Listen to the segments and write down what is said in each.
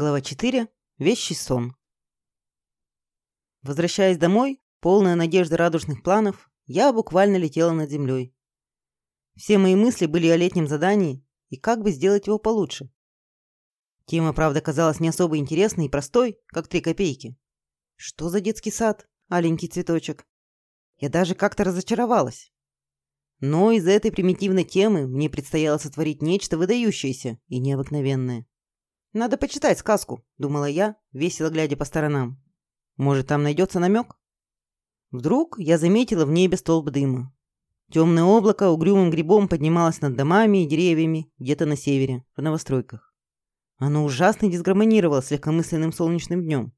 Глава 4. Вещий сон. Возвращаясь домой, полная надежды радужных планов, я буквально летела над землей. Все мои мысли были о летнем задании и как бы сделать его получше. Тема, правда, казалась не особо интересной и простой, как три копейки. Что за детский сад, аленький цветочек? Я даже как-то разочаровалась. Но из-за этой примитивной темы мне предстояло сотворить нечто выдающееся и необыкновенное. «Надо почитать сказку», — думала я, весело глядя по сторонам. «Может, там найдется намек?» Вдруг я заметила в небе столб дыма. Темное облако угрюмым грибом поднималось над домами и деревьями где-то на севере, в новостройках. Оно ужасно дисгармонировало с легкомысленным солнечным днем.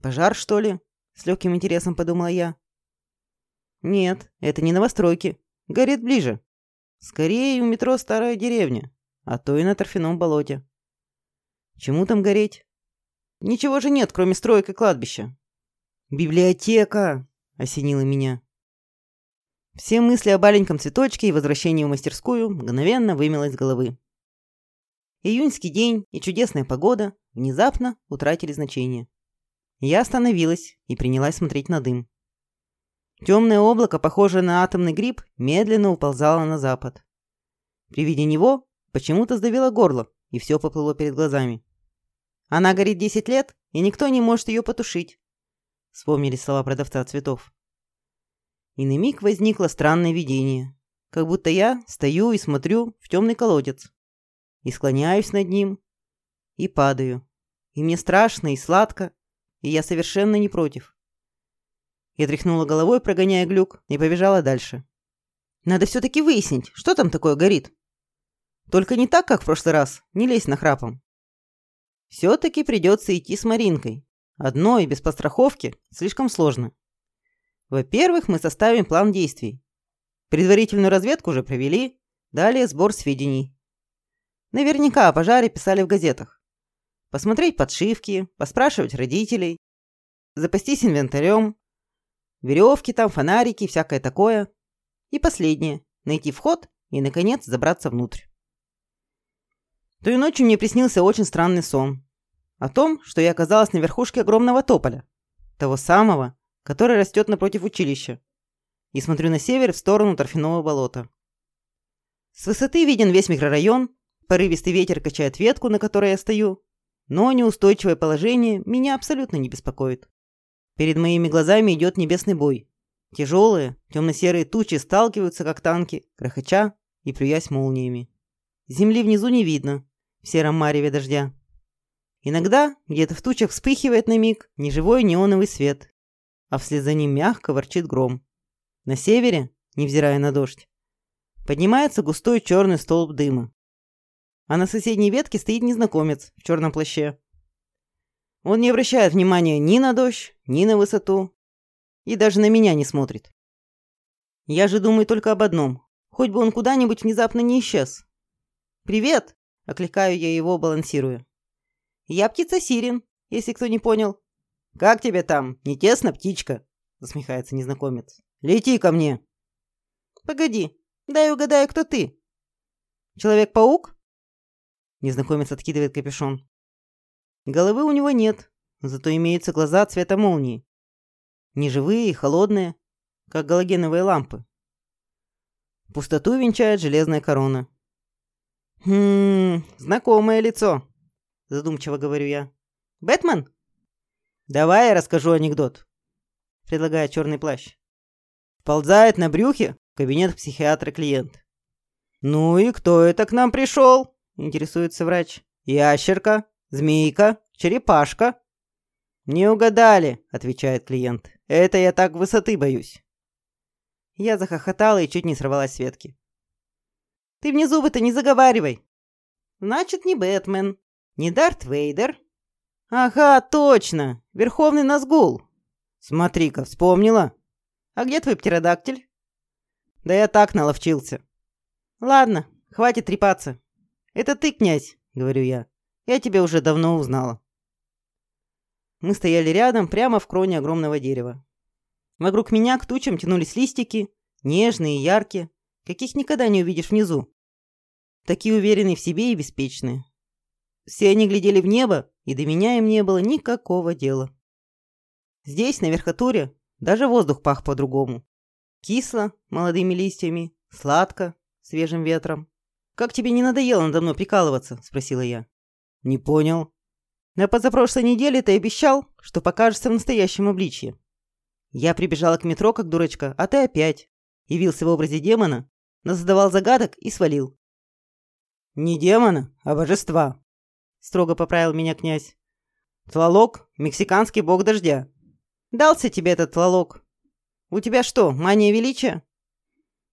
«Пожар, что ли?» — с легким интересом подумала я. «Нет, это не новостройки. Горит ближе. Скорее у метро старая деревня, а то и на торфяном болоте. Чему там гореть? Ничего же нет, кроме строек и кладбища. Библиотека! Осенило меня. Все мысли о маленьком цветочке и возвращении в мастерскую мгновенно вымело из головы. Июньский день и чудесная погода внезапно утратили значение. Я остановилась и принялась смотреть на дым. Темное облако, похожее на атомный гриб, медленно уползало на запад. При виде него почему-то сдавило горло, и все поплыло перед глазами. Она горит 10 лет, и никто не может ее потушить. Вспомнили слова продавца цветов. И на миг возникло странное видение. Как будто я стою и смотрю в темный колодец. И склоняюсь над ним. И падаю. И мне страшно и сладко. И я совершенно не против. Я тряхнула головой, прогоняя глюк, и побежала дальше. Надо все-таки выяснить, что там такое горит. Только не так, как в прошлый раз. Не лезь на храпом. Все-таки придется идти с Маринкой. Одной, без постраховки, слишком сложно. Во-первых, мы составим план действий. Предварительную разведку уже провели, далее сбор сведений. Наверняка о пожаре писали в газетах. Посмотреть подшивки, поспрашивать родителей, запастись инвентарем, веревки там, фонарики, всякое такое. И последнее – найти вход и, наконец, забраться внутрь. Той ночью мне приснился очень странный сон. О том, что я оказалась на верхушке огромного тополя. Того самого, который растет напротив училища. И смотрю на север в сторону торфяного болота. С высоты виден весь микрорайон, порывистый ветер качает ветку, на которой я стою, но неустойчивое положение меня абсолютно не беспокоит. Перед моими глазами идет небесный бой. Тяжелые, темно-серые тучи сталкиваются, как танки, грохоча и плюясь молниями. Земли внизу не видно, в сером мареве дождя. Иногда где-то в тучах вспыхивает на миг неживой неоновый свет, а вслед за ним мягко ворчит гром. На севере, невзирая на дождь, поднимается густой черный столб дыма. А на соседней ветке стоит незнакомец в черном плаще. Он не обращает внимания ни на дождь, ни на высоту, и даже на меня не смотрит. Я же думаю только об одном. Хоть бы он куда-нибудь внезапно не исчез. «Привет!» Окликаю я его, балансируя. «Я птица Сирин, если кто не понял». «Как тебе там? Не тесно, птичка?» Засмехается незнакомец. «Лети ко мне!» «Погоди, дай угадаю, кто ты?» «Человек-паук?» Незнакомец откидывает капюшон. Головы у него нет, зато имеются глаза цвета молнии. Неживые и холодные, как галогеновые лампы. Пустоту венчает железная корона. «Хм, знакомое лицо», – задумчиво говорю я. «Бэтмен?» «Давай я расскажу анекдот», – предлагает черный плащ. Ползает на брюхе в кабинет психиатра клиент. «Ну и кто это к нам пришел?» – интересуется врач. «Ящерка, змейка, черепашка». «Не угадали», – отвечает клиент. «Это я так высоты боюсь». Я захохотала и чуть не сорвалась с ветки. Ты мне зубы-то не заговаривай. Значит, не Бэтмен, не Дарт Вейдер. Ага, точно, Верховный Назгул. Смотри-ка, вспомнила. А где твой птеродактиль? Да я так наловчился. Ладно, хватит трепаться. Это ты, князь, говорю я. Я тебя уже давно узнала. Мы стояли рядом, прямо в кроне огромного дерева. Вокруг меня к тучам тянулись листики, нежные и яркие, каких никогда не увидишь внизу. Такие уверенные в себе и беспечные. Все они глядели в небо и до меня им не было никакого дела. Здесь, на верхотуре, даже воздух пах по-другому. Кисло, молодыми листьями, сладко, свежим ветром. «Как тебе не надоело надо мной прикалываться?» – спросила я. «Не понял». «На позапрошлой неделе ты обещал, что покажешься в настоящем обличье. Я прибежала к метро как дурочка, а ты опять. Явился в образе демона, задавал загадок и свалил. «Не демона, а божества», – строго поправил меня князь. «Тлалок – мексиканский бог дождя. Дался тебе этот тлалок. У тебя что, мания величия?»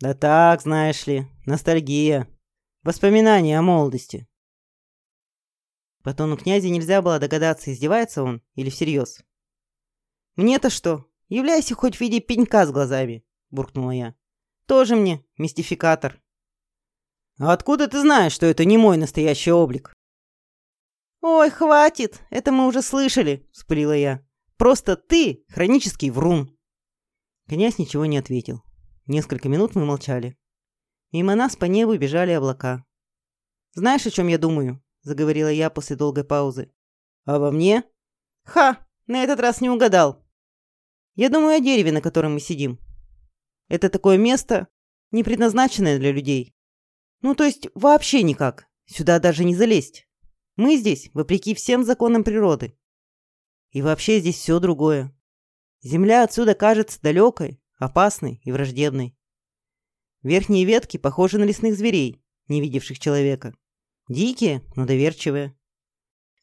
«Да так, знаешь ли, ностальгия. Воспоминания о молодости». По тону князя нельзя было догадаться, издевается он или всерьез. «Мне-то что? Являйся хоть в виде пенька с глазами», – буркнула я. «Тоже мне мистификатор». «А откуда ты знаешь, что это не мой настоящий облик?» «Ой, хватит, это мы уже слышали», – вспылила я. «Просто ты хронический врун». Князь ничего не ответил. Несколько минут мы молчали. Мимо нас по небу бежали облака. «Знаешь, о чем я думаю?» – заговорила я после долгой паузы. «Обо мне?» «Ха! На этот раз не угадал!» «Я думаю о дереве, на котором мы сидим. Это такое место, не предназначенное для людей. Ну, то есть вообще никак. Сюда даже не залезть. Мы здесь, вопреки всем законам природы. И вообще здесь все другое. Земля отсюда кажется далекой, опасной и враждебной. Верхние ветки похожи на лесных зверей, не видевших человека. Дикие, но доверчивые.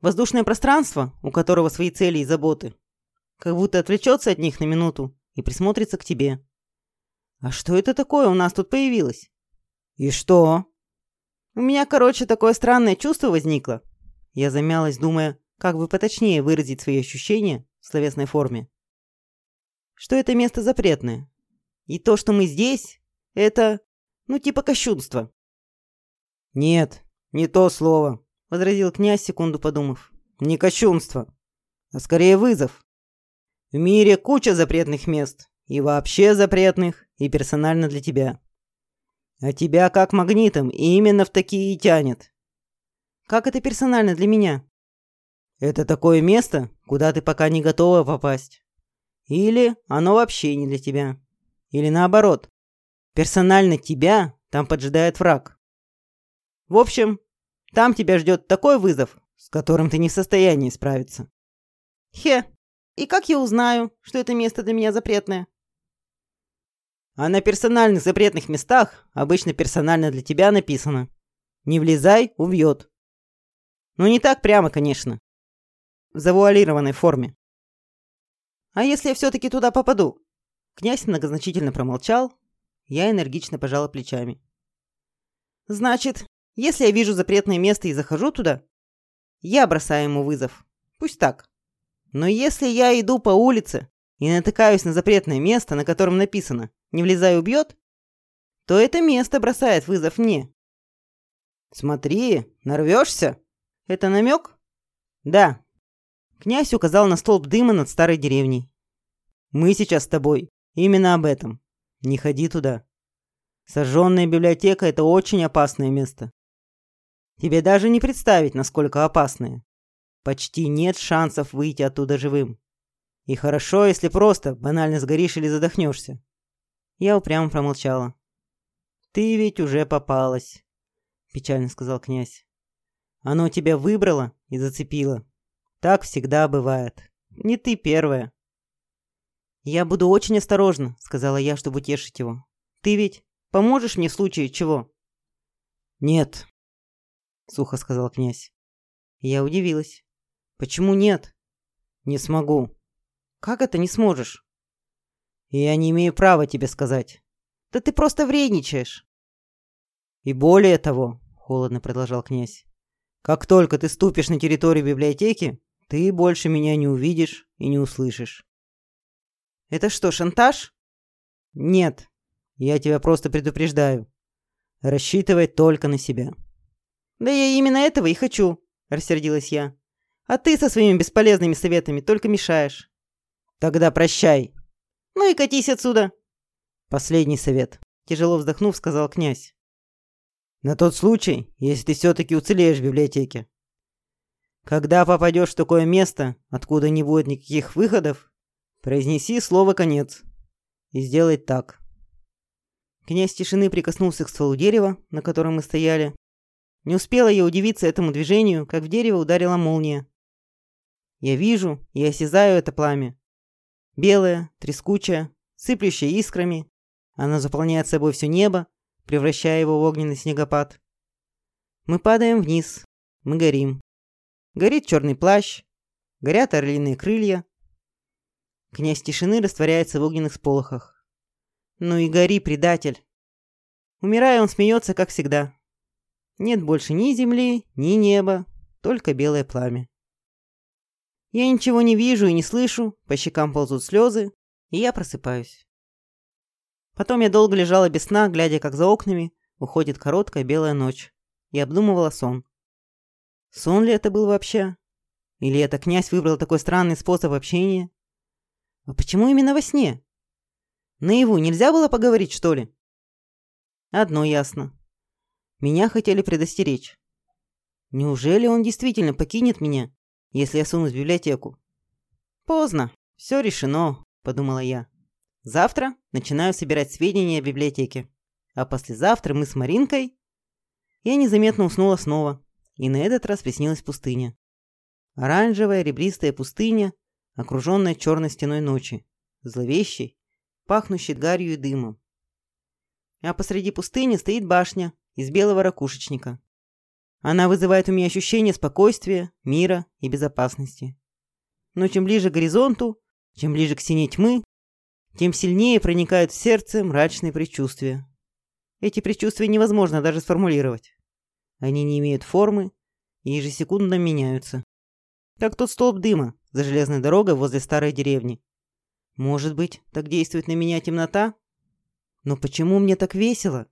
Воздушное пространство, у которого свои цели и заботы, как будто отвлечется от них на минуту и присмотрится к тебе. А что это такое у нас тут появилось? «И что?» «У меня, короче, такое странное чувство возникло». Я замялась, думая, как бы поточнее выразить свои ощущения в словесной форме. Что это место запретное. И то, что мы здесь, это, ну, типа кощунство. «Нет, не то слово», — возразил князь, секунду подумав. «Не кощунство, а скорее вызов. В мире куча запретных мест, и вообще запретных, и персонально для тебя. А тебя как магнитом и именно в такие и тянет. Как это персонально для меня? Это такое место, куда ты пока не готова попасть. Или оно вообще не для тебя. Или наоборот. Персонально тебя там поджидает враг. В общем, там тебя ждет такой вызов, с которым ты не в состоянии справиться. Хе, и как я узнаю, что это место для меня запретное? А на персональных запретных местах обычно персонально для тебя написано. Не влезай, убьет. Ну не так прямо, конечно. В завуалированной форме. А если я все-таки туда попаду? Князь многозначительно промолчал. Я энергично пожала плечами. Значит, если я вижу запретное место и захожу туда, я бросаю ему вызов. Пусть так. Но если я иду по улице и натыкаюсь на запретное место, на котором написано не влезай убьет, то это место бросает вызов мне. Смотри, нарвешься. Это намек? Да. Князь указал на столб дыма над старой деревней. Мы сейчас с тобой именно об этом. Не ходи туда. Сожженная библиотека – это очень опасное место. Тебе даже не представить, насколько опасное. Почти нет шансов выйти оттуда живым. И хорошо, если просто банально сгоришь или задохнешься. Я упрямо промолчала. «Ты ведь уже попалась», – печально сказал князь. «Оно тебя выбрало и зацепило. Так всегда бывает. Не ты первая». «Я буду очень осторожна», – сказала я, чтобы утешить его. «Ты ведь поможешь мне в случае чего?» «Нет», – сухо сказал князь. Я удивилась. «Почему нет?» «Не смогу». «Как это не сможешь?» Я не имею права тебе сказать. Да ты просто вредничаешь. И более того, холодно продолжал князь, как только ты ступишь на территорию библиотеки, ты больше меня не увидишь и не услышишь. Это что, шантаж? Нет, я тебя просто предупреждаю. Рассчитывай только на себя. Да я именно этого и хочу, рассердилась я. А ты со своими бесполезными советами только мешаешь. Тогда прощай. Ну и катись отсюда. Последний совет. Тяжело вздохнув, сказал князь. На тот случай, если ты все-таки уцелеешь в библиотеке. Когда попадешь в такое место, откуда не будет никаких выходов, произнеси слово «конец» и сделай так. Князь тишины прикоснулся к стволу дерева, на котором мы стояли. Не успела я удивиться этому движению, как в дерево ударила молния. Я вижу и осязаю это пламя. Белое, трескучее, сыплющее искрами. Оно заполняет собой все небо, превращая его в огненный снегопад. Мы падаем вниз. Мы горим. Горит черный плащ. Горят орлиные крылья. Князь тишины растворяется в огненных сполохах. Ну и гори, предатель. Умирая, он смеется, как всегда. Нет больше ни земли, ни неба, только белое пламя. Я ничего не вижу и не слышу, по щекам ползут слезы, и я просыпаюсь. Потом я долго лежала без сна, глядя, как за окнами уходит короткая белая ночь, и обдумывала сон. Сон ли это был вообще? Или это князь выбрал такой странный способ общения? А почему именно во сне? Наяву нельзя было поговорить, что ли? Одно ясно. Меня хотели предостеречь. Неужели он действительно покинет меня, если я сунусь в библиотеку? Поздно. Все решено, подумала я. Завтра начинаю собирать сведения о библиотеке. А послезавтра мы с Маринкой... Я незаметно уснула снова, и на этот раз приснилась пустыня. Оранжевая ребристая пустыня, окруженная черной стеной ночи, зловещей пахнущей гарью и дымом. А посреди пустыни стоит башня из белого ракушечника. Она вызывает у меня ощущение спокойствия, мира и безопасности. Но чем ближе к горизонту, чем ближе к синей тьмы, тем сильнее проникают в сердце мрачные предчувствия. Эти предчувствия невозможно даже сформулировать. Они не имеют формы и ежесекундно меняются. Как тот столб дыма за железной дорогой возле старой деревни. Может быть, так действует на меня темнота? Но почему мне так весело?